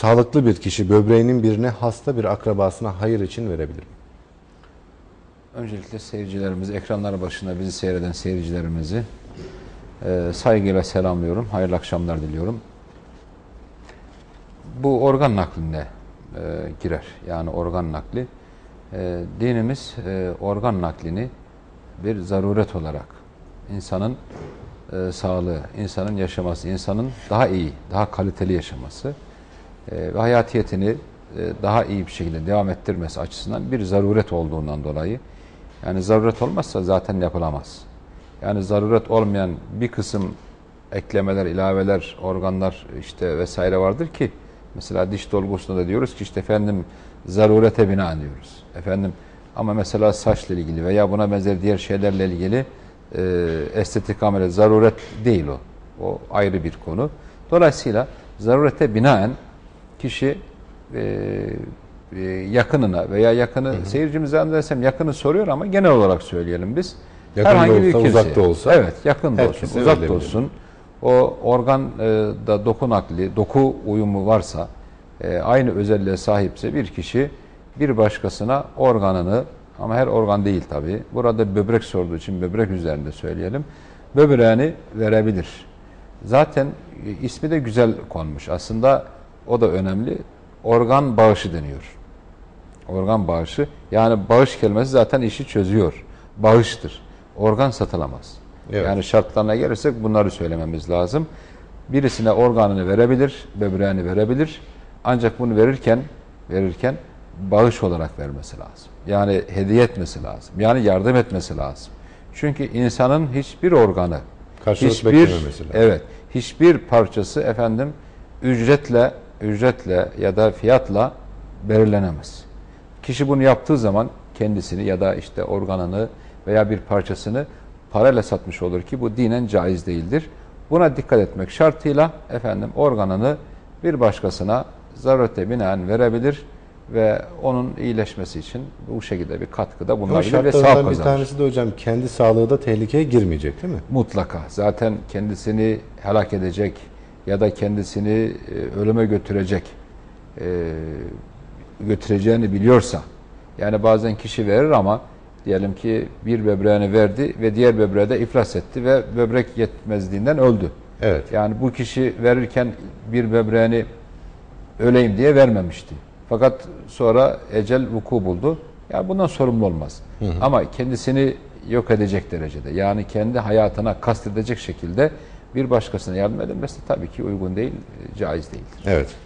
Sağlıklı bir kişi böbreğinin birine hasta bir akrabasına hayır için verebilir mi? Öncelikle seyircilerimizi, ekranlar başında bizi seyreden seyircilerimizi e, saygıyla selamlıyorum. Hayırlı akşamlar diliyorum. Bu organ nakline e, girer. Yani organ nakli. E, dinimiz e, organ naklini bir zaruret olarak insanın e, sağlığı, insanın yaşaması, insanın daha iyi, daha kaliteli yaşaması e, ve hayatiyetini e, daha iyi bir şekilde devam ettirmesi açısından bir zaruret olduğundan dolayı yani zaruret olmazsa zaten yapılamaz. Yani zaruret olmayan bir kısım eklemeler, ilaveler, organlar işte vesaire vardır ki mesela diş dolgusunda da diyoruz ki işte efendim zarurete bina diyoruz. Efendim ama mesela saçla ilgili veya buna benzer diğer şeylerle ilgili e, estetik ameliyat zaruret değil o. O ayrı bir konu. Dolayısıyla zarurete binaen kişi e, e, yakınına veya yakını hı hı. seyircimize anlarsam yakını soruyor ama genel olarak söyleyelim biz. Yakın Herhangi olsa, bir kimse. uzak da olsa. Evet, yakın da olsun, uzak da olsun. O organ e, doku nakli, doku uyumu varsa, e, aynı özelliğe sahipse bir kişi bir başkasına organını ama her organ değil tabi. Burada böbrek sorduğu için böbrek üzerinde söyleyelim. Böbreğini verebilir. Zaten e, ismi de güzel konmuş. Aslında o da önemli. Organ bağışı deniyor. Organ bağışı. Yani bağış kelimesi zaten işi çözüyor. Bağıştır. Organ satılamaz. Evet. Yani şartlarına gelirsek bunları söylememiz lazım. Birisine organını verebilir, böbreğini verebilir. Ancak bunu verirken verirken bağış olarak vermesi lazım. Yani hediye etmesi lazım. Yani yardım etmesi lazım. Çünkü insanın hiçbir organı, Karşılık hiçbir lazım. evet, hiçbir parçası efendim ücretle ücretle ya da fiyatla belirlenemez. Kişi bunu yaptığı zaman kendisini ya da işte organını veya bir parçasını parayla satmış olur ki bu dinen caiz değildir. Buna dikkat etmek şartıyla efendim organını bir başkasına zarurete binaen verebilir ve onun iyileşmesi için bu şekilde bir katkıda bulunabilir ve sağ kazanır. bir tanesi de hocam kendi sağlığı da tehlikeye girmeyecek değil mi? Mutlaka. Zaten kendisini helak edecek ya da kendisini e, ölüme götürecek e, götüreceğini biliyorsa yani bazen kişi verir ama diyelim ki bir böbreğini verdi ve diğer böbreği de iflas etti ve böbrek yetmezliğinden öldü. Evet. Yani bu kişi verirken bir böbreğini öleyim diye vermemişti. Fakat sonra ecel vuku buldu. Yani bundan sorumlu olmaz. Hı hı. Ama kendisini yok edecek derecede yani kendi hayatına kastedecek şekilde bir başkasına yardım edilmesi tabii ki uygun değil, caiz değildir. Evet.